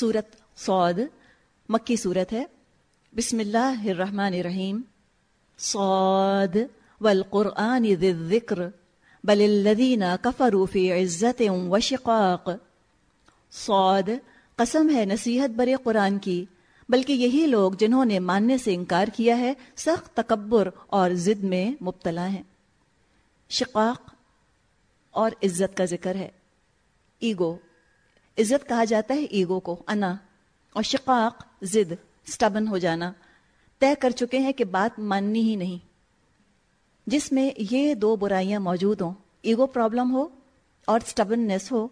سورت سعود مکی صورت ہے۔ بسم اللہ الرحمن الرحیم۔ صاد، والقرآن ذی الذکر، بل الذین کفروا فی عزت و شقاق۔ صاد، قسم ہے نصیحت برے قرآن کی، بلکہ یہی لوگ جنہوں نے ماننے سے انکار کیا ہے، سخت تکبر اور ضد میں مبتلا ہیں۔ شقاق اور عزت کا ذکر ہے۔ ایگو۔ عزت کہا جاتا ہے ایگو کو، انا، اور شقاق، ضد سٹبن ہو جانا۔ طے کر چکے ہیں کہ بات ماننی ہی نہیں۔ جس میں یہ دو برائیاں موجود ہوں، ایگو پرابلم ہو اور سٹبننیس ہو،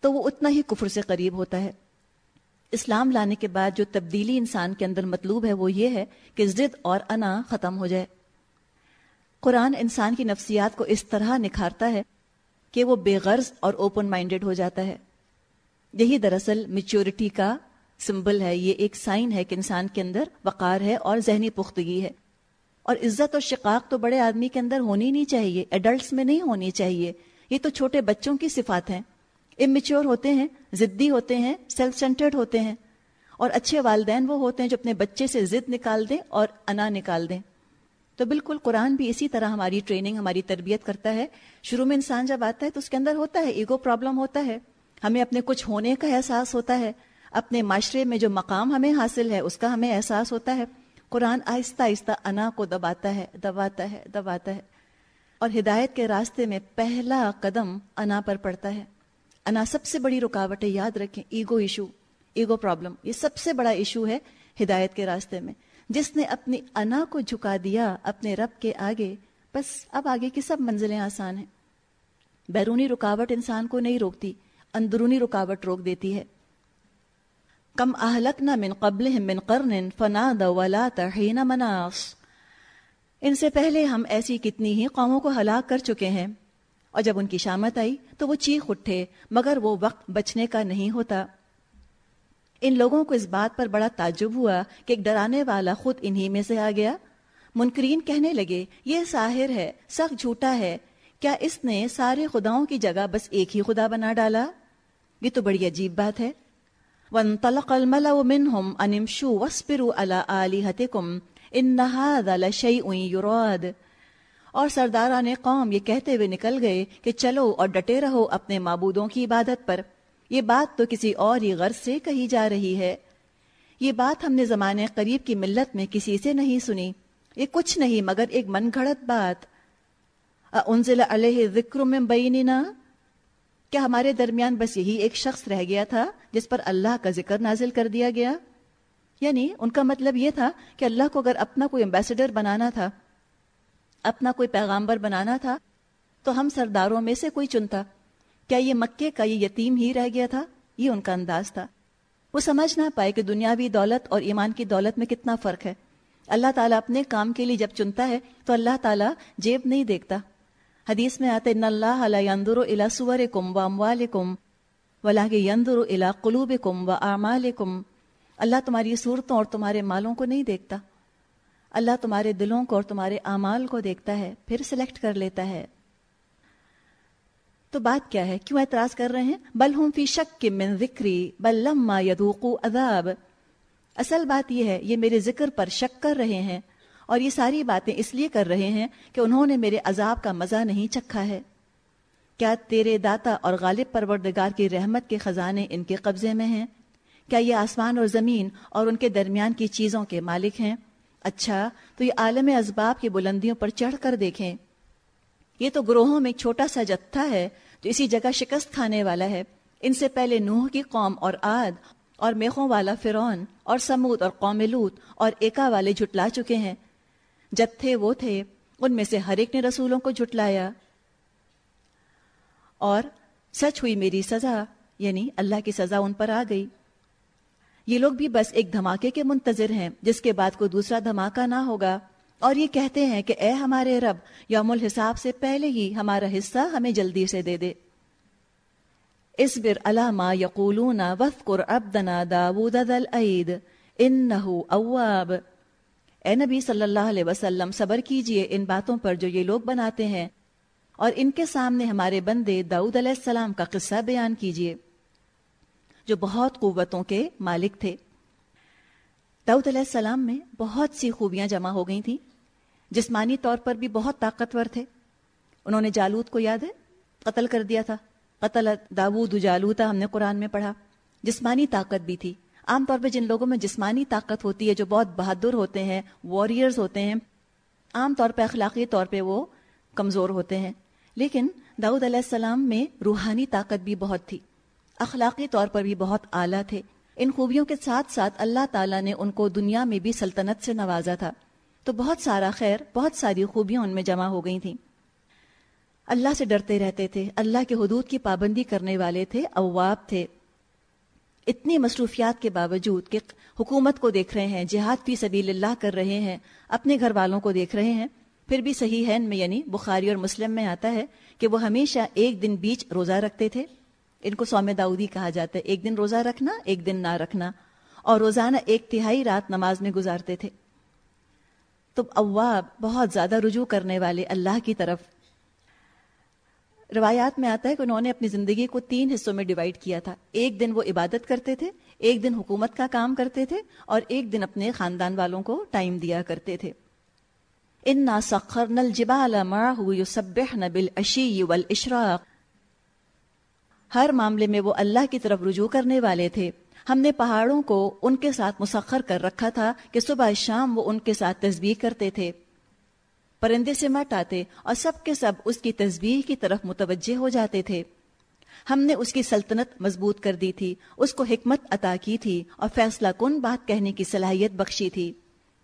تو وہ اتنا ہی کفر سے قریب ہوتا ہے۔ اسلام لانے کے بعد جو تبدیلی انسان کے اندر مطلوب ہے، وہ یہ ہے کہ ضد اور انا ختم ہو جائے۔ قرآن انسان کی نفسیات کو اس طرح نکھارتا ہے کہ وہ بے غرض اور اوپن مائنڈیڈ ہو جاتا ہے۔ یہی دراصل میچورٹی کا سمبل ہے۔ یہ ایک سائن ہے کہ انسان کے اندر وقار ہے اور ذہنی پختگی ہے۔ اور عزت اور شقاق تو بڑے آدمی کے اندر ہونی نہیں چاہیے ایڈلٹس میں نہیں ہونی چاہیے۔ یہ تو چھوٹے بچوں کی صفات ہیں۔ امچور ہوتے ہیں ضدی ہوتے ہیں سیلف سینٹرڈ ہوتے ہیں۔ اور اچھے والدین وہ ہوتے ہیں جو اپنے بچے سے ضد نکال دیں اور انا نکال دیں۔ تو بالکل قرآن بھی اسی طرح ہماری ٹریننگ ہماری تربیت کرتا ہے۔ شروع میں انسان جب آتا ہے تو اس کے اندر ہوتا ہے ایگو پرابلم ہوتا ہے۔ ہمیں اپنے کچھ ہونے کا احساس ہوتا ہے۔ اپنے معاشرے میں جو مقام ہمیں حاصل ہے، اس کا ہمیں احساس ہوتا ہے۔ قرآن آہستہ آہستہ انا کو دباتا ہے دباتا ہے دباتا ہے۔ اور ہدایت کے راستے میں پہلا قدم انا پر پڑتا ہے۔ انا سب سے بڑی رکاوٹ ہے یاد رکھیں، ایگو ایشو، ایگو پرابلم، یہ سب سے بڑا ایشو ہے ہدایت کے راستے میں۔ جس نے اپنی انا کو جھکا دیا اپنے رب کے آگے، بس اب آگے کی سب منزلیں آسان ہیں۔ بیرونی رکاوٹ انسان کو نہیں روکتی۔ اندرونی رکاوٹ روک دیتی ہے۔ کم اہلک نہ من قبل من قرن فنا دولا تحین مناس ان سے پہلے ہم ایسی کتنی ہی قوموں کو ہلاک کر چکے ہیں۔ اور جب ان کی شامت آئی تو وہ چیخ اٹھے، مگر وہ وقت بچنے کا نہیں ہوتا۔ ان لوگوں کو اس بات پر بڑا تعجب ہوا کہ ایک ڈرانے والا خود انہی میں سے آ گیا۔ منکرین کہنے لگے، یہ ساحر ہے، سخت جھوٹا ہے۔ کیا اس نے سارے خداؤں کی جگہ بس ایک ہی خدا بنا ڈالا؟ یہ تو بڑی عجیب بات ہے۔ وَانطَلَقَ الْمَلَوْ مِنْهُمْ أَنِمْشُوا اور سرداران قوم یہ کہتے ہوئے نکل گئے کہ چلو اور ڈٹے رہو اپنے معبودوں کی عبادت پر۔ یہ بات تو کسی اور ہی غرض سے کہی جا رہی ہے۔ یہ بات ہم نے زمانے قریب کی ملت میں کسی سے نہیں سنی۔ یہ کچھ نہیں مگر ایک من گھڑت بات۔ انزل علیہ ذکر میں بیننا کیا ہمارے درمیان بس یہی ایک شخص رہ گیا تھا جس پر اللہ کا ذکر نازل کر دیا گیا؟ یعنی ان کا مطلب یہ تھا کہ اللہ کو اگر اپنا کوئی امبیسڈر بنانا تھا، اپنا کوئی پیغامبر بنانا تھا، تو ہم سرداروں میں سے کوئی چنتا۔ کیا یہ مکے کا یہ یتیم ہی رہ گیا تھا؟ یہ ان کا انداز تھا۔ وہ سمجھ نہ پائے کہ دنیاوی دولت اور ایمان کی دولت میں کتنا فرق ہے۔ اللہ تعالیٰ اپنے کام کے لیے جب چنتا ہے، تو اللہ تعالیٰ جیب نہیں دیکھتا۔ حدیث میں آتے اللہ علیہ الا سور کم و اموال کم ولا کے یندر الا قلوب کم و اعمال کم اللہ تمہاری صورتوں اور تمہارے مالوں کو نہیں دیکھتا۔ اللہ تمہارے دلوں کو اور تمہارے اعمال کو دیکھتا ہے، پھر سلیکٹ کر لیتا ہے۔ تو بات کیا ہے؟ کیوں اعتراض کر رہے ہیں؟ بل ہوں فی شک کے من ذکری، بل لما یدوقو عذاب۔ اصل بات یہ ہے، یہ میرے ذکر پر شک کر رہے ہیں۔ اور یہ ساری باتیں اس لیے کر رہے ہیں کہ انہوں نے میرے عذاب کا مزہ نہیں چکھا ہے۔ کیا تیرے داتا اور غالب پروردگار کی رحمت کے خزانے ان کے قبضے میں ہیں؟ کیا یہ آسمان اور زمین اور ان کے درمیان کی چیزوں کے مالک ہیں؟ اچھا تو یہ عالم اسباب کی بلندیوں پر چڑھ کر دیکھیں۔ یہ تو گروہوں میں چھوٹا سا جتھا ہے جو اسی جگہ شکست کھانے والا ہے۔ ان سے پہلے نوح کی قوم اور آد اور میخوں والا فرون اور سمود اور قوم لوت اور ایکا والے جھٹلا چکے ہیں۔ جتھے وہ تھے، ان میں سے ہر ایک نے رسولوں کو جھٹلایا۔ اور سچ ہوئی میری سزا یعنی اللہ کی سزا ان پر آ گئی۔ یہ لوگ بھی بس ایک دھماکے کے منتظر ہیں، جس کے بعد کوئی دوسرا دھماکہ نہ ہوگا۔ اور یہ کہتے ہیں کہ اے ہمارے رب، یوم الحساب سے پہلے ہی ہمارا حصہ ہمیں جلدی سے دے دے۔ اسبر علامہ یقولون وفقر عبدنا داود ذا العید، انہو اواب۔ اے نبی صلی اللہ علیہ وسلم، صبر کیجیے ان باتوں پر جو یہ لوگ بناتے ہیں۔ اور ان کے سامنے ہمارے بندے داؤد علیہ السلام کا قصہ بیان کیجیے، جو بہت قوتوں کے مالک تھے۔ داؤد علیہ السلام میں بہت سی خوبیاں جمع ہو گئی تھیں، جسمانی طور پر بھی بہت طاقتور تھے۔ انہوں نے جالوت کو یاد ہے؟ قتل کر دیا تھا۔ قتل داود جالوتا ہم نے قرآن میں پڑھا۔ جسمانی طاقت بھی تھی۔ عام طور پہ جن لوگوں میں جسمانی طاقت ہوتی ہے جو بہت بہادر ہوتے ہیں واریئرز ہوتے ہیں، عام طور پہ اخلاقی طور پہ وہ کمزور ہوتے ہیں۔ لیکن داؤد علیہ السلام میں روحانی طاقت بھی بہت تھی، اخلاقی طور پر بھی بہت اعلیٰ تھے۔ ان خوبیوں کے ساتھ ساتھ اللہ تعالیٰ نے ان کو دنیا میں بھی سلطنت سے نوازا تھا۔ تو بہت سارا خیر، بہت ساری خوبیاں ان میں جمع ہو گئی تھیں۔ اللہ سے ڈرتے رہتے تھے، اللہ کے حدود کی پابندی کرنے والے تھے، اواب تھے۔ اتنی مصروفیات کے باوجود کہ حکومت کو دیکھ رہے ہیں، جہاد فی سبیل اللہ کر رہے ہیں، اپنے گھر والوں کو دیکھ رہے ہیں، پھر بھی صحیح ہے، میں یعنی بخاری اور مسلم میں آتا ہے کہ وہ ہمیشہ ایک دن بیچ روزہ رکھتے تھے۔ ان کو سوم داؤدی کہا جاتا ہے، ایک دن روزہ رکھنا، ایک دن نہ رکھنا، اور روزانہ ایک تہائی رات نماز میں گزارتے تھے۔ تو اواب بہت زیادہ رجوع کرنے والے اللہ کی طرف روایات میں آتا ہے کہ انہوں نے اپنی زندگی کو تین حصوں میں ڈیوائڈ کیا تھا۔ ایک دن وہ عبادت کرتے تھے، ایک دن حکومت کا کام کرتے تھے اور ایک دن اپنے خاندان والوں کو ٹائم دیا کرتے تھے۔ ان نا سخر نل جبال سب نبل اشی اشراق ہر معاملے میں وہ اللہ کی طرف رجوع کرنے والے تھے۔ ہم نے پہاڑوں کو ان کے ساتھ مسخر کر رکھا تھا کہ صبح شام وہ ان کے ساتھ تصویر کرتے تھے۔ پرندے سے مٹ آتے اور سب کے سب اس کی تصویر کی طرف متوجہ ہو جاتے تھے۔ ہم نے اس کی سلطنت مضبوط کر دی تھی، اس کو حکمت عطا کی تھی اور فیصلہ کن بات کہنے کی صلاحیت بخشی تھی۔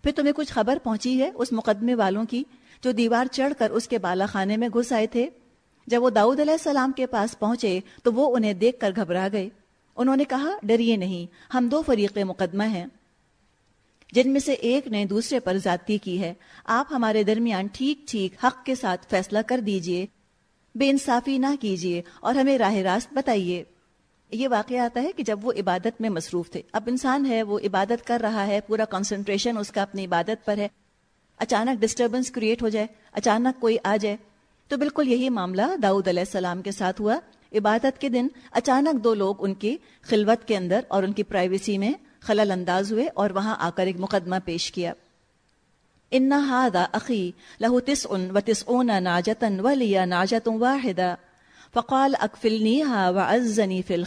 پھر تمہیں کچھ خبر پہنچی ہے اس مقدمے والوں کی جو دیوار چڑھ کر اس کے بالا خانے میں گھس آئے تھے؟ جب وہ داؤد علیہ السلام کے پاس پہنچے تو وہ انہیں دیکھ کر گھبرا گئے۔ انہوں نے کہا، ڈریے نہیں، ہم دو فریق مقدمہ ہیں۔ جن میں سے ایک نے دوسرے پر ذاتی کی ہے۔ آپ ہمارے درمیان ٹھیک ٹھیک حق کے ساتھ فیصلہ کر دیجیے۔ بے انصافی نہ کیجیے اور ہمیں راہ راست بتائیے۔ یہ واقعہ آتا ہے کہ جب وہ عبادت میں مصروف تھے۔ اب انسان ہے، وہ عبادت کر رہا ہے، پورا کنسنٹریشن اس کا اپنی عبادت پر ہے۔ اچانک ڈسٹربنس کریٹ ہو جائے، اچانک کوئی آ جائے۔ تو بالکل یہی معاملہ داؤد علیہ السلام کے ساتھ ہوا۔ عبادت کے دن اچانک دو لوگ ان کی خلوت کے اندر اور ان کی پرائیویسی میں خلل انداز ہوئے اور وہاں آ کر ایک مقدمہ پیش کیا۔ ان عقی لہو تس ان و تس اون ناجتن و لیا ناجت فقال اکفلنی ہا و ازنی فل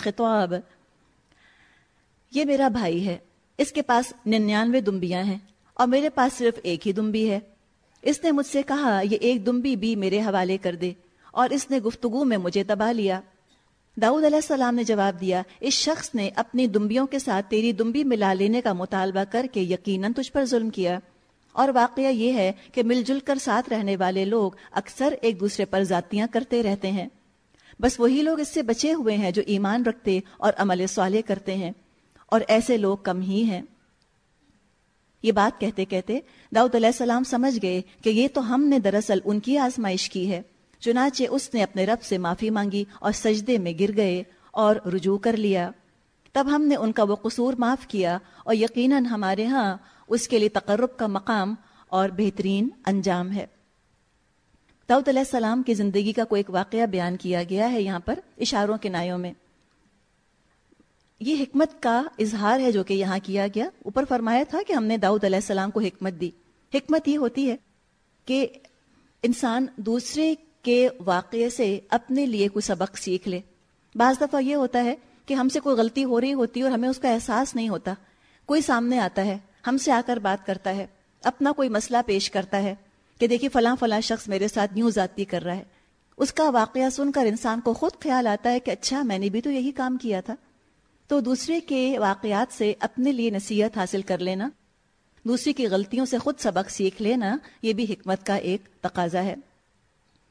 یہ میرا بھائی ہے۔ اس کے پاس ننانوے دمبیاں ہیں اور میرے پاس صرف ایک ہی دمبی ہے۔ اس نے مجھ سے کہا، یہ ایک دمبی بھی میرے حوالے کر دے اور اس نے گفتگو میں مجھے تباہ لیا۔ داؤد علیہ السلام نے جواب دیا، اس شخص نے اپنی دمبیوں کے ساتھ تیری دمبی ملا لینے کا مطالبہ کر کے یقیناً تجھ پر ظلم کیا۔ اور واقعہ یہ ہے کہ مل جل کر ساتھ رہنے والے لوگ اکثر ایک دوسرے پر ذاتیاں کرتے رہتے ہیں۔ بس وہی لوگ اس سے بچے ہوئے ہیں جو ایمان رکھتے اور عمل صالح کرتے ہیں۔ اور ایسے لوگ کم ہی ہیں۔ یہ بات کہتے کہتے داؤد علیہ السلام سمجھ گئے کہ یہ تو ہم نے دراصل ان کی آزمائش کی ہے۔ چنانچہ اس نے اپنے رب سے معافی مانگی اور سجدے میں گر گئے اور رجوع کر لیا۔ تب ہم نے ان کا وہ قصور معاف کیا اور یقیناً ہمارے ہاں اس کے لیے تقرب کا مقام اور بہترین انجام ہے۔ داؤد علیہ السلام کی زندگی کا کوئی ایک واقعہ بیان کیا گیا ہے یہاں پر اشاروں کے نایوں میں۔ یہ حکمت کا اظہار ہے جو کہ یہاں کیا گیا۔ اوپر فرمایا تھا کہ ہم نے داؤد علیہ السلام کو حکمت دی۔ حکمت یہ ہوتی ہے کہ انسان دوسرے کے واقعے سے اپنے لیے کوئی سبق سیکھ لے۔ بعض دفعہ یہ ہوتا ہے کہ ہم سے کوئی غلطی ہو رہی ہوتی ہے اور ہمیں اس کا احساس نہیں ہوتا۔ کوئی سامنے آتا ہے، ہم سے آ کر بات کرتا ہے، اپنا کوئی مسئلہ پیش کرتا ہے کہ دیکھیے فلاں فلاں شخص میرے ساتھ نیو ذاتی کر رہا ہے۔ اس کا واقعہ سن کر انسان کو خود خیال آتا ہے کہ اچھا میں نے بھی تو یہی کام کیا تھا۔ تو دوسرے کے واقعات سے اپنے لیے نصیحت حاصل کر لینا دوسری کی غلطیوں سے خود سبق سیکھ لینا، یہ بھی حکمت کا ایک تقاضا ہے۔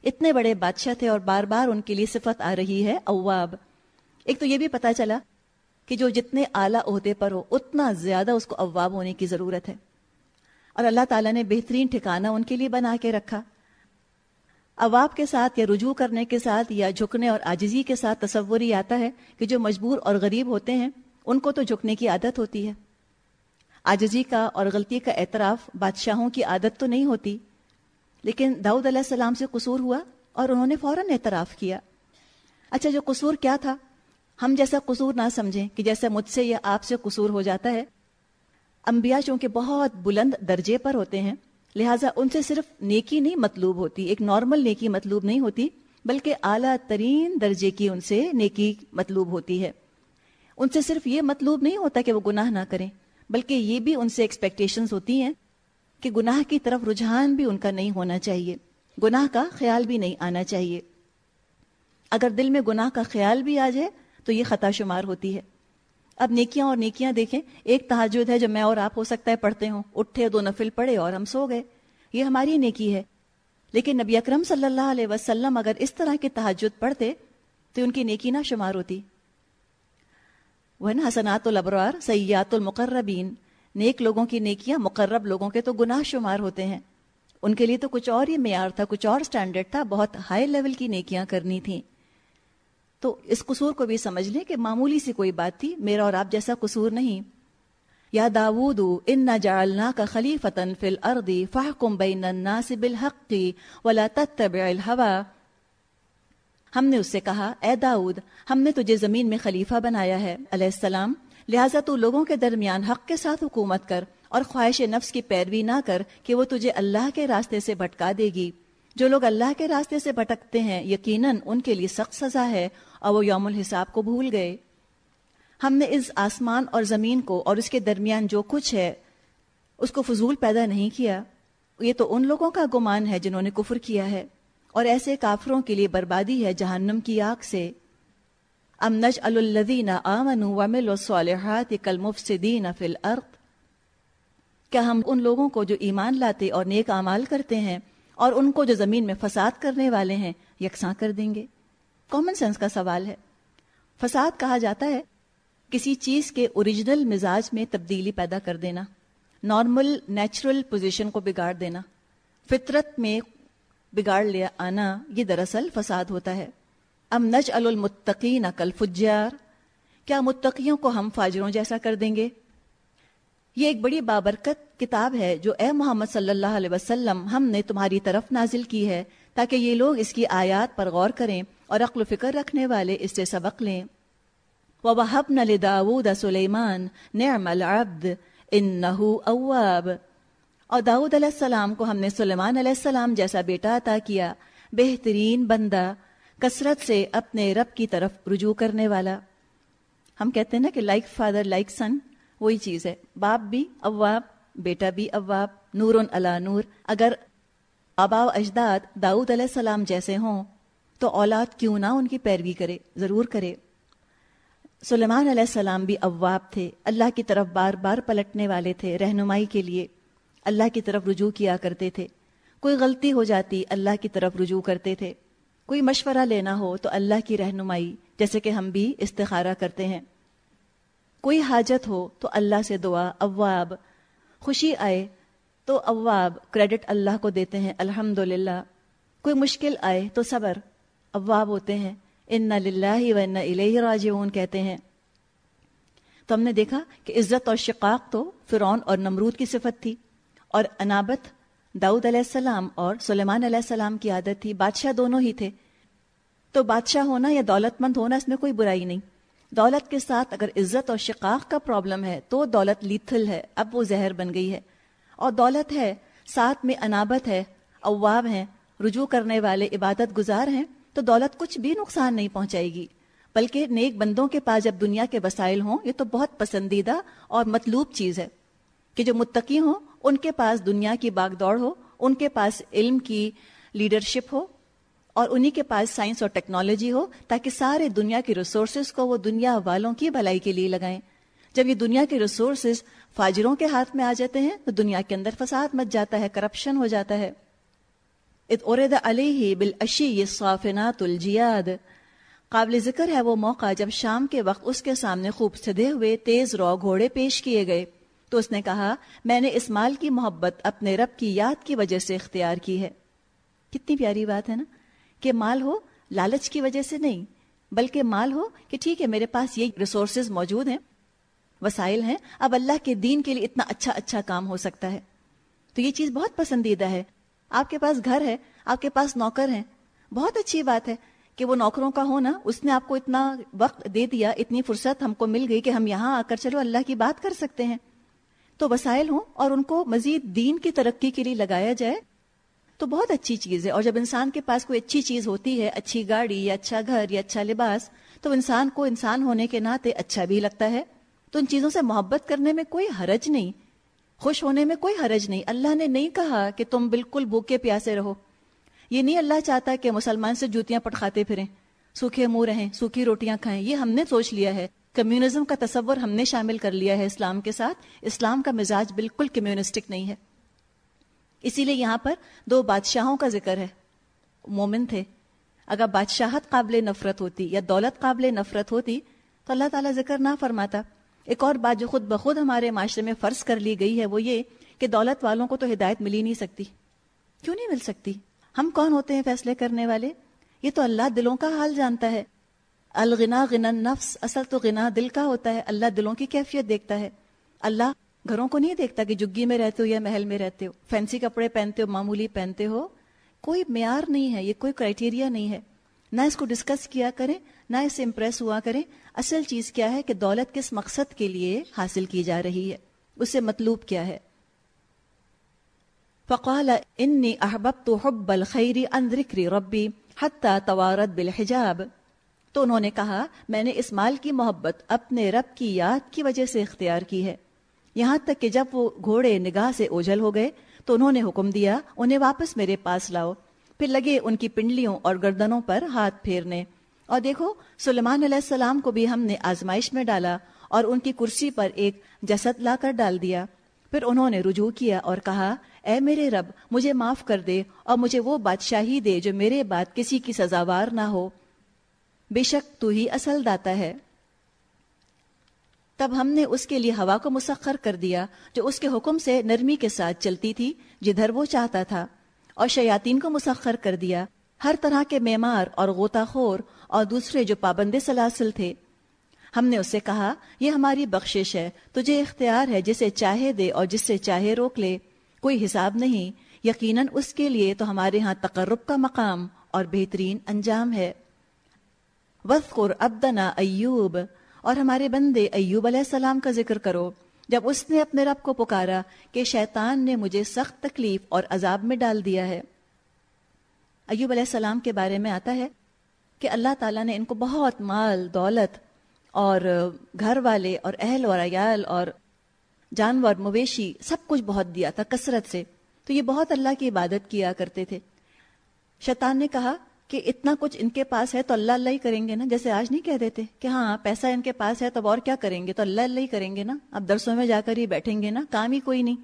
اتنے بڑے بادشاہ تھے اور بار بار ان کے لیے صفت آ رہی ہے، اواب۔ ایک تو یہ بھی پتا چلا کہ جو جتنے اعلیٰ عہدے پر ہو، اتنا زیادہ اس کو اواب ہونے کی ضرورت ہے۔ اور اللہ تعالیٰ نے بہترین ٹھکانہ ان کے لیے بنا کے رکھا۔ اواب کے ساتھ یا رجوع کرنے کے ساتھ یا جھکنے اور آجزی کے ساتھ تصور ہی آتا ہے کہ جو مجبور اور غریب ہوتے ہیں، ان کو تو جھکنے کی عادت ہوتی ہے۔ آجزی کا اور غلطی کا اعتراف بادشاہوں کی عادت تو نہیں ہوتی۔ لیکن داؤد علیہ السلام سے قصور ہوا اور انہوں نے فوراً اعتراف کیا۔ اچھا جو قصور کیا تھا؟ ہم جیسا قصور نہ سمجھیں کہ جیسے مجھ سے یا آپ سے قصور ہو جاتا ہے۔ انبیاء چونکہ بہت بلند درجے پر ہوتے ہیں، لہٰذا ان سے صرف نیکی نہیں مطلوب ہوتی، ایک نارمل نیکی مطلوب نہیں ہوتی، بلکہ اعلیٰ ترین درجے کی ان سے نیکی مطلوب ہوتی ہے۔ ان سے صرف یہ مطلوب نہیں ہوتا کہ وہ گناہ نہ کریں، بلکہ یہ بھی ان سے ایکسپیکٹیشنز ہوتی ہیں۔ کہ گناہ کی طرف رجحان بھی ان کا نہیں ہونا چاہیے۔ گناہ کا خیال بھی نہیں آنا چاہیے۔ اگر دل میں گناہ کا خیال بھی آ جائے تو یہ خطا شمار ہوتی ہے۔ اب نیکیاں اور نیکیاں دیکھیں، ایک تحجد ہے جو میں اور آپ ہو سکتا ہے پڑھتے ہوں۔ اٹھے، دو نفل پڑھے اور ہم سو گئے۔ یہ ہماری نیکی ہے۔ لیکن نبی اکرم صلی اللہ علیہ وسلم اگر اس طرح کے تحجد پڑھتے تو ان کی نیکی نہ شمار ہوتی۔ وہ حسنات الابرار سیات المقربین نیک لوگوں کی نیکیاں مقرب لوگوں کے تو گناہ شمار ہوتے ہیں۔ ان کے لیے تو کچھ اور ہی معیار تھا، کچھ اور سٹینڈرڈ تھا، بہت ہائی لیول کی نیکیاں کرنی تھیں۔ تو اس قصور کو بھی سمجھ لیں کہ معمولی سی کوئی بات تھی، میرا اور آپ جیسا قصور نہیں۔ یا داود ان جعلنا کا خلی فتن فل اردی فاح کم بین بالحق ولا تتبع الهوى ہم نے اس سے کہا، اے داود ہم نے تجھے زمین میں خلیفہ بنایا ہے، علیہ السلام۔ لہٰذا تو لوگوں کے درمیان حق کے ساتھ حکومت کر اور خواہش نفس کی پیروی نہ کر کہ وہ تجھے اللہ کے راستے سے بھٹکا دے گی۔ جو لوگ اللہ کے راستے سے بھٹکتے ہیں، یقیناً ان کے لیے سخت سزا ہے۔ اور وہ یوم الحساب کو بھول گئے۔ ہم نے اس آسمان اور زمین کو اور اس کے درمیان جو کچھ ہے، اس کو فضول پیدا نہیں کیا۔ یہ تو ان لوگوں کا گمان ہے جنہوں نے کفر کیا ہے۔ اور ایسے کافروں کے لیے بربادی ہے جہنم کی آگ سے۔ ام نج الدین امن ومل الصالحات کل مفسدین فی الارض کیا ہم ان لوگوں کو جو ایمان لاتے اور نیک اعمال کرتے ہیں اور ان کو جو زمین میں فساد کرنے والے ہیں، یکساں کر دیں گے؟ کامن سینس کا سوال ہے۔ فساد کہا جاتا ہے، کسی چیز کے اوریجنل مزاج میں تبدیلی پیدا کر دینا نارمل نیچرل پوزیشن کو بگاڑ دینا، فطرت میں بگاڑ لیا آنا، یہ دراصل فساد ہوتا ہے۔ ام نج المتقین کل فجار کیا متقیوں کو ہم فاجروں جیسا کر دیں گے؟ یہ ایک بڑی بابرکت کتاب ہے جو اے محمد صلی اللہ علیہ وسلم ہم نے تمہاری طرف نازل کی ہے، تاکہ یہ لوگ اس کی آیات پر غور کریں اور عقل و فکر رکھنے والے اس سے سبق لیں۔ وَوَحَبْنَ لِدَاوُودَ سُلَيْمَانَ نِعْمَ الْعَبْدِ إِنَّهُ أَوَّابِ۔ اور داود علیہ السلام کو ہم نے سلیمان علیہ السلام جیسا بیٹا عطا کیا، بہترین بندہ۔ کثرت سے اپنے رب کی طرف رجوع کرنے والا۔ ہم کہتے ہیں نا کہ لائک فادر لائک سن وہی چیز ہے۔ باپ بھی اواب، بیٹا بھی اواب، نور علا نور۔ اگر آبا و اجداد داؤد علیہ السلام جیسے ہوں، تو اولاد کیوں نہ ان کی پیروی کرے، ضرور کرے۔ سلیمان علیہ السلام بھی اواب تھے۔ اللہ کی طرف بار بار پلٹنے والے تھے رہنمائی کے لیے۔ اللہ کی طرف رجوع کیا کرتے تھے۔ کوئی غلطی ہو جاتی، اللہ کی طرف رجوع کرتے تھے۔ کوئی مشورہ لینا ہو تو اللہ کی رہنمائی، جیسے کہ ہم بھی استخارہ کرتے ہیں۔ کوئی حاجت ہو تو اللہ سے دعا، اواب۔ خوشی آئے تو اواب، کریڈٹ اللہ کو دیتے ہیں الحمد کوئی مشکل آئے تو صبر۔ اواب ہوتے ہیں ان للہ و ان الہ راجعون کہتے ہیں۔ تو ہم نے دیکھا کہ عزت اور شقاق تو فرعون اور نمرود کی صفت تھی، اور انابت داؤد علیہ السلام اور سلیمان علیہ السلام کی عادت تھی، بادشاہ دونوں ہی تھے۔ تو بادشاہ ہونا یا دولت مند ہونا، اس میں کوئی برائی نہیں۔ دولت کے ساتھ اگر عزت اور شقاق کا پرابلم ہے، تو دولت لیتھل ہے، اب وہ زہر بن گئی ہے۔ اور دولت ہے، ساتھ میں انابت ہے، اواب ہیں، رجوع کرنے والے عبادت گزار ہیں، تو دولت کچھ بھی نقصان نہیں پہنچائے گی۔ بلکہ نیک بندوں کے پاس جب دنیا کے وسائل ہوں، یہ تو بہت پسندیدہ اور مطلوب چیز ہے کہ جو متقی ہوں ان کے پاس دنیا کی باغ دوڑ ہو، ان کے پاس علم کی لیڈرشپ ہو، اور انہی کے پاس سائنس اور ٹیکنالوجی ہو، تاکہ سارے دنیا کے ریسورسز کو وہ دنیا والوں کی بھلائی کے لیے لگائیں۔ جب یہ دنیا کے ریسورسز فاجروں کے ہاتھ میں آ جاتے ہیں، تو دنیا کے اندر فساد مچ جاتا ہے کرپشن ہو جاتا ہے۔ علیہ بالاشی صافنات الجیاد قابل ذکر ہے وہ موقع جب شام کے وقت اس کے سامنے خوب سدے ہوئے تیز رو گھوڑے پیش کیے گئے۔ تو اس نے کہا، میں نے اس مال کی محبت اپنے رب کی یاد کی وجہ سے اختیار کی ہے۔ کتنی پیاری بات ہے نا کہ مال ہو لالچ کی وجہ سے نہیں، بلکہ مال ہو کہ ٹھیک ہے، میرے پاس یہ ریسورسز موجود ہیں، وسائل ہیں، اب اللہ کے دین کے لیے اتنا اچھا اچھا کام ہو سکتا ہے۔ تو یہ چیز بہت پسندیدہ ہے۔ آپ کے پاس گھر ہے، آپ کے پاس نوکر ہیں، بہت اچھی بات ہے کہ وہ نوکروں کا ہونا اس نے آپ کو اتنا وقت دے دیا، اتنی فرصت ہم کو مل گئی کہ ہم یہاں آ کر چلو اللہ کی بات کر سکتے ہیں۔ تو وسائل ہوں اور ان کو مزید دین کی ترقی کے لیے لگایا جائے تو بہت اچھی چیز ہے اور جب انسان کے پاس کوئی اچھی چیز ہوتی ہے، اچھی گاڑی یا اچھا گھر یا اچھا لباس، تو انسان کو انسان ہونے کے ناطے اچھا بھی لگتا ہے۔ تو ان چیزوں سے محبت کرنے میں کوئی حرج نہیں، خوش ہونے میں کوئی حرج نہیں۔ اللہ نے نہیں کہا کہ تم بالکل بھوکے پیاسے رہو۔ یہ نہیں اللہ چاہتا کہ مسلمان سے جوتیاں پٹکھاتے پھریں، سوکھے منہ رہیں، سوکھی روٹیاں کھائیں، یہ ہم نے سوچ لیا ہے۔ کمیونزم کا تصور ہم نے شامل کر لیا ہے اسلام کے ساتھ۔ اسلام کا مزاج بالکل کمیونسٹک نہیں ہے۔ اسی لیے یہاں پر دو بادشاہوں کا ذکر ہے۔ مومن تھے۔ اگر بادشاہت قابل نفرت ہوتی یا دولت قابل نفرت ہوتی تو اللہ تعالیٰ ذکر نہ فرماتا۔ ایک اور بات جو خود بخود ہمارے معاشرے میں فرض کر لی گئی ہے وہ یہ کہ دولت والوں کو تو ہدایت ملی نہیں سکتی۔ کیوں نہیں مل سکتی؟ ہم کون ہوتے ہیں فیصلے کرنے والے؟ یہ تو اللہ دلوں کا حال جانتا ہے۔ الغنا غنا نفس اصل تو غنا دل کا ہوتا ہے، اللہ دلوں کی کیفیت دیکھتا ہے۔ اللہ گھروں کو نہیں دیکھتا کہ جگی میں رہتے ہو یا محل میں رہتے ہو۔ فینسی کپڑے پہنتے ہو، معمولی پہنتے ہو، کوئی معیار نہیں ہے، یہ کوئی کرائٹیریا نہیں ہے۔ نہ اس کو ڈسکس کیا کریں، نہ اس سے امپریس ہوا کریں۔ اصل چیز کیا ہے کہ دولت کس مقصد کے لیے حاصل کی جا رہی ہے، اس سے مطلوب کیا ہے۔ فقال انی احببت حب الخیر عن ذکر ربی حتی توارت بالحجاب۔ تو انہوں نے کہا، میں نے اس مال کی محبت اپنے رب کی یاد کی وجہ سے اختیار کی ہے۔ یہاں تک کہ جب وہ گھوڑے نگاہ سے اوجھل ہو گئے تو انہوں نے حکم دیا، انہیں واپس میرے پاس لاؤ۔ پھر لگے ان کی پنڈلیوں اور گردنوں پر ہاتھ پھیرنے۔ اور دیکھو، سلیمان علیہ السلام کو بھی ہم نے آزمائش میں ڈالا اور ان کی کرسی پر ایک جسد لا کر ڈال دیا۔ پھر انہوں نے رجوع کیا اور کہا، اے میرے رب، مجھے معاف کر دے اور مجھے وہ بادشاہی دے جو میرے بعد کسی کی سزاوار نہ ہو۔ بے شک تو ہی اصل داتا ہے۔ تب ہم نے اس کے لیے ہوا کو مسخر کر دیا جو اس کے حکم سے نرمی کے ساتھ چلتی تھی، جدھر وہ چاہتا تھا۔ اور شیاتین کو مسخر کر دیا۔ ہر طرح کے میمار اور غوطہ خور اور دوسرے جو پابند سلاسل تھے۔ ہم نے اس سے کہا، یہ ہماری بخشش ہے، تجھے اختیار ہے جسے چاہے دے اور جس سے چاہے روک لے۔ کوئی حساب نہیں، یقیناً اس کے لیے تو ہمارے ہاں تقرب کا مقام اور بہترین انجام ہے۔ وفقر ابدنا ایوب، اور ہمارے بندے ایوب علیہ السلام کا ذکر کرو۔ جب اس نے اپنے رب کو پکارا کہ شیطان نے مجھے سخت تکلیف اور عذاب میں ڈال دیا ہے۔ ایوب علیہ السلام کے بارے میں آتا ہے کہ اللہ تعالیٰ نے ان کو بہت مال، دولت اور گھر والے اور اہل اور عیال اور جانور، مویشی سب کچھ بہت دیا تھا کثرت سے۔ تو یہ بہت اللہ کی عبادت کیا کرتے تھے۔ شیطان نے کہا کہ اتنا کچھ ان کے پاس ہے تو اللہ اللہ ہی کریں گے نا؟ جیسے آج نہیں کہہ دیتے کہ ہاں پیسہ ان کے پاس ہے تو اور کیا کریں گے؟ تو اللہ اللہ ہی کریں گے نا؟ اب درسوں میں جا کر ہی بیٹھیں گے نا؟ کام ہی کوئی نہیں۔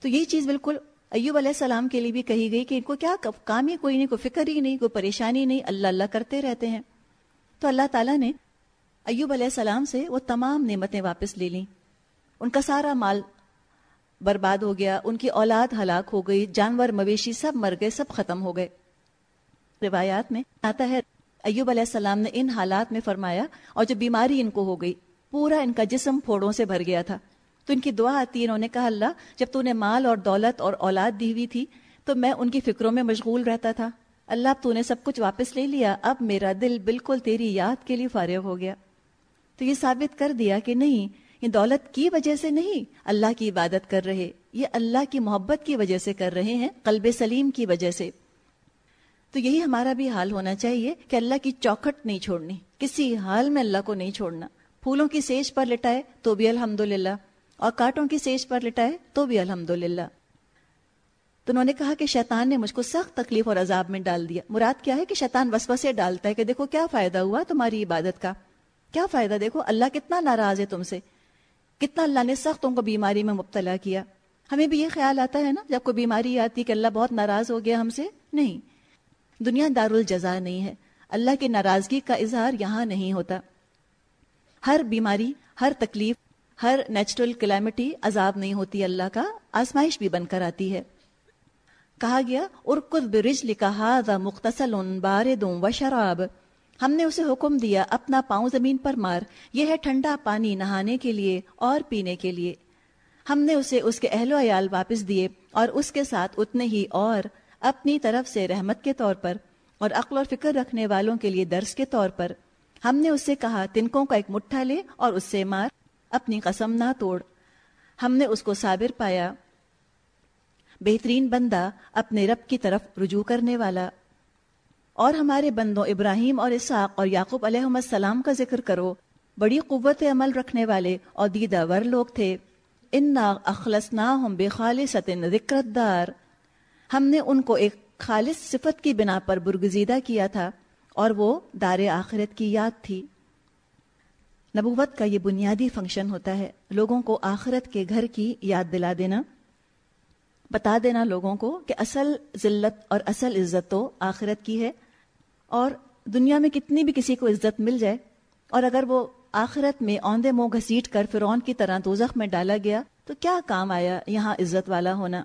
تو یہی چیز بالکل ایوب علیہ السلام کے لیے بھی کہی گئی کہ ان کو کیا کام ہی کوئی نہیں، کوئی فکر ہی نہیں، کوئی پریشانی نہیں، اللہ اللہ کرتے رہتے ہیں۔ تو اللہ تعالیٰ نے ایوب علیہ السلام سے وہ تمام نعمتیں واپس لے لیں۔ ان کا سارا مال برباد ہو گیا، ان کی اولاد ہلاک ہو گئی، جانور مویشی سب مر گئے، سب ختم ہو گئے۔ روایات میں آتا ہے، ایوب علیہ السلام نے ان حالات میں فرمایا، اور جو بیماری ان کو ہو گئی، پورا ان کا جسم پھوڑوں سے بھر گیا تھا۔ تو ان کی دعا آتی ہے انہوں نے کہا، اللہ، جب تو نے مال اور دولت اور اولاد دی ہوئی تھی، تو میں ان کی فکروں میں مشغول رہتا تھا۔ اللہ اب تو نے سب کچھ واپس لے لیا، اب میرا دل بالکل تیری یاد کے لیے فارغ ہو گیا۔ تو یہ ثابت کر دیا کہ نہیں، یہ دولت کی وجہ سے نہیں، اللہ کی عبادت کر رہے، یہ اللہ کی محبت کی وجہ سے کر رہے ہیں، قلب سلیم کی وجہ سے۔ تو یہی ہمارا بھی حال ہونا چاہیے کہ اللہ کی چوکھٹ نہیں چھوڑنی، کسی حال میں اللہ کو نہیں چھوڑنا۔ پھولوں کی سیج پر لٹائے تو بھی الحمد اور کانٹوں کی سیج پر لٹائے تو بھی الحمد تو انہوں نے کہا کہ شیطان نے مجھ کو سخت تکلیف اور عذاب میں ڈال دیا۔ مراد کیا ہے کہ شیطان وسوسے ڈالتا ہے کہ دیکھو کیا فائدہ ہوا تمہاری عبادت کا۔ کیا فائدہ؟ دیکھو، اللہ کتنا ناراض ہے تم سے۔ کتنا اللہ نے سخت تم کو بیماری میں مبتلا کیا۔ ہمیں بھی یہ خیال آتا ہے نا، جب کوئی بیماری آتی کہ اللہ بہت ناراض ہو گیا ہم سے؟ نہیں۔ دنیا دار الجزا نہیں ہے۔ اللہ کی ناراضگی کا اظہار یہاں نہیں ہوتا۔ ہر بیماری، ہر تکلیف، ہر نیچرل کلیمٹی عذاب نہیں ہوتی۔ اللہ کا آزمائش بھی بن کر آتی ہے۔ کہا گیا ارکد برج لکھا مختصل باردوں و شراب۔ ہم نے اسے حکم دیا، اپنا پاؤں زمین پر مار۔ یہ ہے ٹھنڈا پانی نہانے کے لیے اور پینے کے لیے۔ ہم نے اسے اس کے اہل و عیال واپس دیے اور اس کے ساتھ اتنے ہی اور اپنی طرف سے رحمت کے طور پر اور عقل اور فکر رکھنے والوں کے لیے درس کے طور پر ہم نے اس سے کہا، تنکوں کا ایک مٹھا لے اور اس سے مار، اپنی قسم نہ توڑ۔ ہم نے اس کو صابر پایا۔ بہترین بندہ اپنے رب کی طرف رجوع کرنے والا۔ اور ہمارے بندوں ابراہیم اور اسحاق اور یعقوب علیہ السلام کا ذکر کرو۔ بڑی قوت عمل رکھنے والے اور دیدہ ور لوگ تھے۔ ان اخلص نہ ہم بے ذکرت دار ہم نے ان کو ایک خالص صفت کی بنا پر برگزیدہ کیا تھا اور وہ دار آخرت کی یاد تھی۔ نبوت کا یہ بنیادی فنکشن ہوتا ہے لوگوں کو آخرت کے گھر کی یاد دلا دینا۔ بتا دینا لوگوں کو کہ اصل ذلت اور اصل عزت تو آخرت کی ہے اور دنیا میں کتنی بھی کسی کو عزت مل جائے اور اگر وہ آخرت میں اوندے منہ گھسیٹ کر فرعون کی طرح دوزخ میں ڈالا گیا تو کیا کام آیا یہاں عزت والا ہونا؟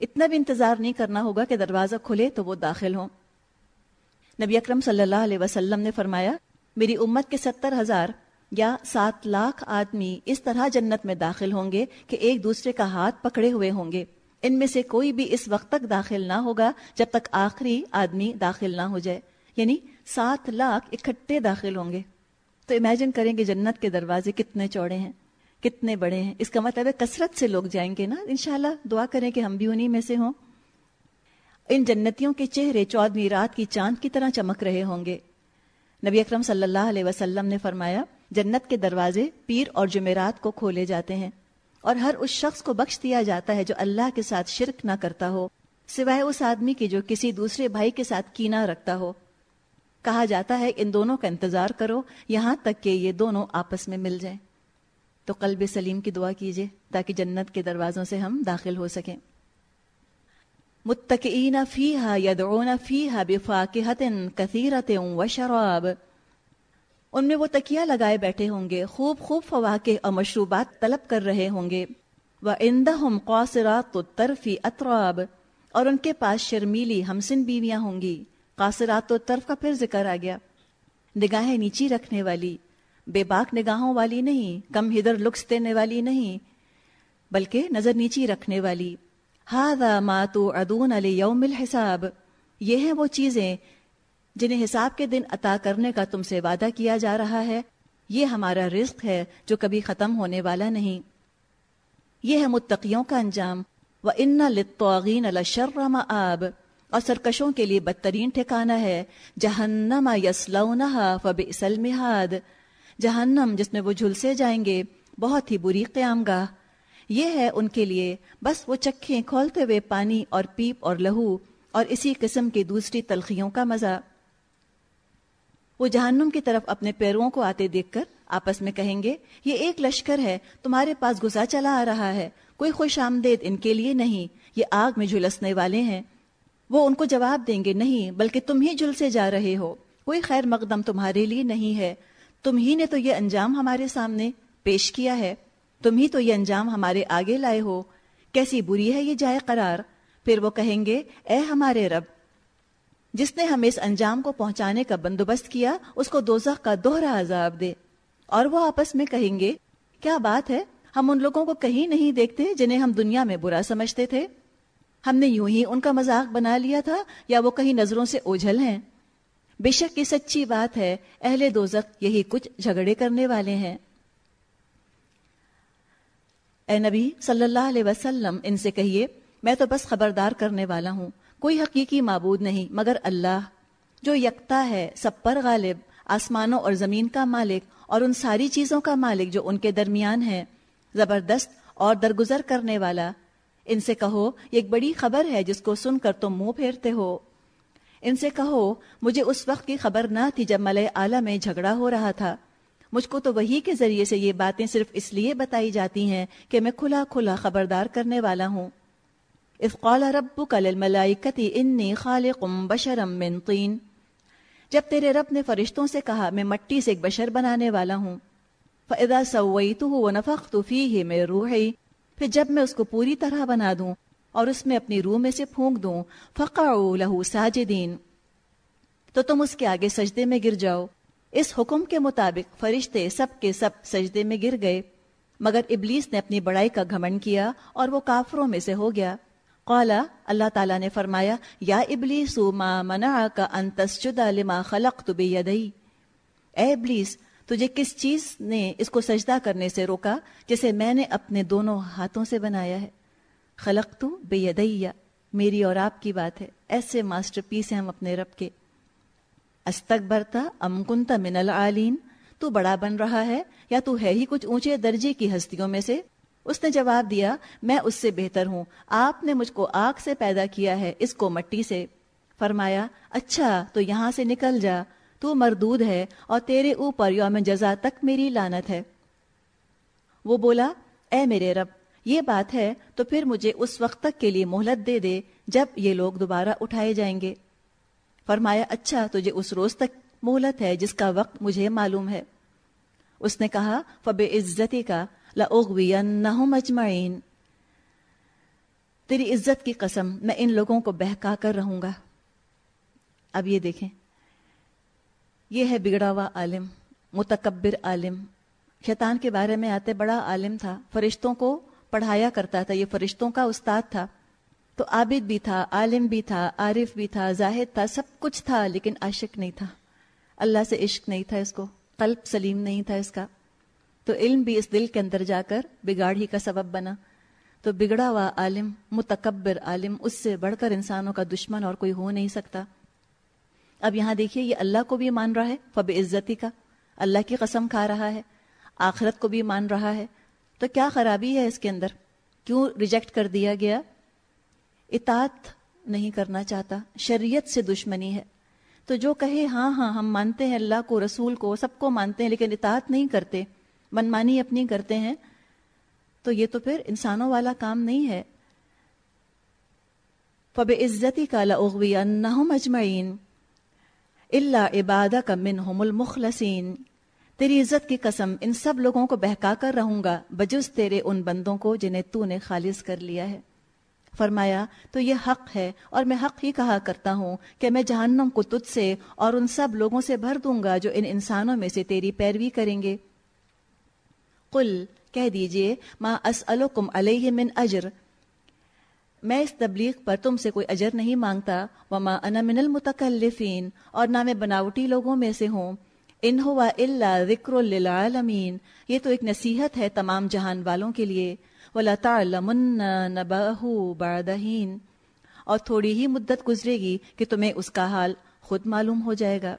اتنا بھی انتظار نہیں کرنا ہوگا کہ دروازہ کھلے تو وہ داخل ہوں۔ نبی اکرم صلی اللہ علیہ وسلم نے فرمایا، میری امت کے ستر ہزار یا سات لاکھ آدمی اس طرح جنت میں داخل ہوں گے کہ ایک دوسرے کا ہاتھ پکڑے ہوئے ہوں گے۔ ان میں سے کوئی بھی اس وقت تک داخل نہ ہوگا جب تک آخری آدمی داخل نہ ہو جائے۔ یعنی سات لاکھ اکٹھے داخل ہوں گے۔ تو امیجن کریں کہ جنت کے دروازے کتنے چوڑے ہیں۔ کتنے بڑے ہیں۔ اس کا مطلب ہے کثرت سے لوگ جائیں گے نا۔ انشاءاللہ دعا کریں کہ ہم بھی انہی میں سے ہوں۔ ان جنتیوں کے چہرے چودویں رات کی چاند کی طرح چمک رہے ہوں گے۔ نبی اکرم صلی اللہ علیہ وسلم نے فرمایا، جنت کے دروازے پیر اور جمعرات کو کھولے جاتے ہیں اور ہر اس شخص کو بخش دیا جاتا ہے جو اللہ کے ساتھ شرک نہ کرتا ہو، سوائے اس آدمی کی جو کسی دوسرے بھائی کے ساتھ کینا رکھتا ہو۔ کہا جاتا ہے، ان دونوں کا انتظار کرو، یہاں تک کہ یہ دونوں آپس میں مل جائیں۔ تو قلب سلیم کی دعا کیجیے تاکہ جنت کے دروازوں سے ہم داخل ہو سکیں۔ متقین فیہا یدعون فیہا بفاکہت کثیرت و شراب۔ ان میں وہ تکیہ لگائے بیٹھے ہوں گے، خوب خوب فواکہ اور مشروبات طلب کر رہے ہوں گے۔ وَإِنْدَهُمْ قَاصِرَاتُ الطَّرْفِ اطراب۔ اور ان کے پاس شرمیلی ہمسن بیویاں ہوں گی۔ قاصرات و طرف کا پھر ذکر آ گیا۔ نگاہیں نیچی رکھنے والی۔ بے باک نگاہوں والی نہیں، کم ہدر لکس دینے والی نہیں، بلکہ نظر نیچی رکھنے والی۔ ہاں ما تو ادون علی یوم الحساب۔ یہ ہیں وہ چیزیں جنہیں حساب کے دن عطا کرنے کا تم سے وعدہ کیا جا رہا ہے۔ یہ ہمارا رزق ہے جو کبھی ختم ہونے والا نہیں۔ یہ ہے متقیوں کا انجام۔ وہ ان لطوغین الشرم آب اور سرکشوں کے لیے بدترین ٹھکانا ہے۔ جہنم یسلونہا فبئس المہاد۔ جہنم جس میں وہ جھلسے جائیں گے، بہت ہی بری قیام گاہ۔ یہ ہے ان کے لیے بس وہ چکھیں کھولتے ہوئے پانی اور پیپ اور لہو اور اسی قسم کی دوسری تلخیوں کا مزہ۔ وہ جہنم کی طرف اپنے پیروں کو آتے دیکھ کر آپس میں کہیں گے، یہ ایک لشکر ہے، تمہارے پاس گزا چلا آ رہا ہے، کوئی خوش آمدید ان کے لیے نہیں، یہ آگ میں جھلسنے والے ہیں۔ وہ ان کو جواب دیں گے، نہیں، بلکہ تم ہی جھل سے جا رہے ہو، کوئی خیر مقدم تمہارے لیے نہیں ہے۔ تم ہی نے تو یہ انجام ہمارے سامنے پیش کیا ہے۔ تم ہی تو یہ انجام ہمارے آگے لائے ہو۔ کیسی بری ہے یہ جائے قرار۔ پھر وہ کہیں گے، اے ہمارے رب، جس نے ہمیں اس انجام کو پہنچانے کا بندوبست کیا، اس کو دوزخ کا دوہرا عذاب دے۔ اور وہ آپس میں کہیں گے، کیا بات ہے؟ ہم ان لوگوں کو کہیں نہیں دیکھتے جنہیں ہم دنیا میں برا سمجھتے تھے؟ ہم نے یوں ہی ان کا مذاق بنا لیا تھا، یا وہ کہیں نظروں سے اوجھل ہیں؟ بے شک یہ سچی بات ہے، اہل دوزخ یہی کچھ جھگڑے کرنے والے ہیں۔ اے نبی صلی اللہ علیہ وسلم، ان سے کہیے، میں تو بس خبردار کرنے والا ہوں۔ کوئی حقیقی معبود نہیں، مگر اللہ۔ جو یکتا ہے، سب پر غالب۔ آسمانوں اور زمین کا مالک اور ان ساری چیزوں کا مالک جو ان کے درمیان ہے زبردست اور درگزر کرنے والا۔ ان سے کہو، یہ ایک بڑی خبر ہے جس کو سن کر تم منہ پھیرتے ہو۔ ان سے کہو، مجھے اس وقت کی خبر نہ تھی جب ملئے اعلیٰ میں جھگڑا ہو رہا تھا۔ مجھ کو تو وہی کے ذریعے سے یہ باتیں صرف اس لیے بتائی جاتی ہیں کہ میں کھلا کھلا خبردار کرنے والا ہوں۔ افقال ربک للملائکتی انی خالق بشرم من طین۔ جب تیرے رب نے فرشتوں سے کہا، میں مٹی سے ایک بشر بنانے والا ہوں۔ فَإِذَا سَوَّيْتُهُ وَنَفَخْتُ فِيهِ مِن رُوحِي پھر جب میں اس کو پوری طرح بنا دوں اور اس میں اپنی روح میں سے پھونک دوں۔ فَقَعُوا لَهُ سَاجِدِينَ۔ تو تم اس کے آگے سجدے میں گر جاؤ۔ اس حکم کے مطابق فرشتے سب کے سب سجدے میں گر گئے۔ مگر ابلیس نے اپنی بڑائی کا گھمن کیا اور وہ کافروں میں سے ہو گیا۔ قالا اللہ تعالیٰ نے فرمایا، یا ابلیس، ما منعک ان تسجد لما خلقت بیدی اے ابلیس، تجھے کس چیز نے اس کو سجدہ کرنے سے روکا جسے میں نے اپنے دونوں ہاتھوں سے بنایا ہے؟ خلقت بیدی میری اور آپ کی بات ہے۔ ایسے ماسٹر پیس ہیں ہم اپنے رب کے۔ استکبرتا ام کنتا من العالین۔ تو بڑا بن رہا ہے۔ یا تو ہے ہی کچھ اونچے درجے کی ہستیوں میں سے۔ اس نے جواب دیا، میں اس سے بہتر ہوں۔ آپ نے مجھ کو آگ سے پیدا کیا ہے، اس کو مٹی سے۔ فرمایا اچھا تو یہاں سے نکل جا۔ تو مردود ہے اور تیرے اوپر یوم جزا تک میری لانت ہے۔ وہ بولا، اے میرے رب یہ بات ہے تو پھر مجھے اس وقت تک کے لیے مہلت دے دے جب یہ لوگ دوبارہ اٹھائے جائیں گے۔ فرمایا اچھا تجھے اس روز تک مہلت ہے جس کا وقت مجھے معلوم ہے۔ اس نے کہا فب عزتی کا لَأُغْوِيَنَّهُمْ اجمعین۔ تیری عزت کی قسم، میں ان لوگوں کو بہکا کر رہوں گا۔ اب یہ دیکھیں۔ یہ ہے بگڑا ہوا عالم، متکبر عالم۔ شیطان کے بارے میں آتے بڑا عالم تھا، فرشتوں کو پڑھایا کرتا تھا، یہ فرشتوں کا استاد تھا۔ تو عابد بھی تھا، عالم بھی تھا، عارف بھی تھا، زاہد تھا، سب کچھ تھا، لیکن عاشق نہیں تھا۔ اللہ سے عشق نہیں تھا اس کو، قلب سلیم نہیں تھا اس کا۔ تو علم بھی اس دل کے اندر جا کر بگاڑ ہی کا سبب بنا۔ تو بگڑا ہوا عالم، متکبر عالم، اس سے بڑھ کر انسانوں کا دشمن اور کوئی ہو نہیں سکتا۔ اب یہاں دیکھیے، یہ اللہ کو بھی مان رہا ہے فب عزتی کا۔ اللہ کی قسم کھا رہا ہے، آخرت کو بھی مان رہا ہے۔ تو کیا خرابی ہے اس کے اندر؟ کیوں ریجیکٹ کر دیا گیا؟ اطاعت نہیں کرنا چاہتا، شریعت سے دشمنی ہے۔ تو جو کہے ہاں ہاں ہم مانتے ہیں اللہ کو، رسول کو، سب کو مانتے ہیں، لیکن اطاعت نہیں کرتے، منمانی اپنی کرتے ہیں، تو یہ تو پھر انسانوں والا کام نہیں ہے۔ فب عزتی کا لغوی اجمعین اللہ عبادہ کا منہم المخلصین تیری عزت کی قسم، ان سب لوگوں کو بہکا کر رہوں گا، بجز تیرے ان بندوں کو جنہیں تو نے خالص کر لیا ہے۔ فرمایا، تو یہ حق ہے، اور میں حق ہی کہا کرتا ہوں کہ میں جہنم کو تجھ سے اور ان سب لوگوں سے بھر دوں گا جو ان انسانوں میں سے تیری پیروی کریں گے۔ قل، کہہ دیجیے، ما اسألکم علیہ من اجر۔ میں اس تبلیغ پر تم سے کوئی اجر نہیں مانگتا، وما انا من المتکلفین، اور نہ میں بناوٹی لوگوں میں سے ہوں۔ ان ہوا ذکر للعالمین، یہ تو ایک نصیحت ہے تمام جہان والوں کے لیے۔ ولا تعلمن اور تھوڑی ہی مدت گزرے گی کہ تمہیں اس کا حال خود معلوم ہو جائے گا۔